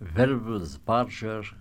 verbos barger